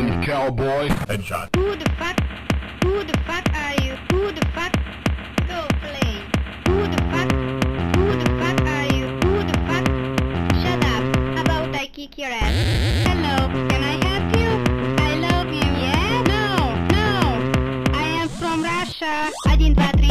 Oakland cowboy. Headshot. Who the fuck? Who the fuck are you? Who the fuck? Go play. Who the fuck? Who the fuck are you? Who the fuck? Shut up. How about I kick your ass? Hello. Can I help you? I love you. Yeah? No. No. I am from Russia. Один, два, три.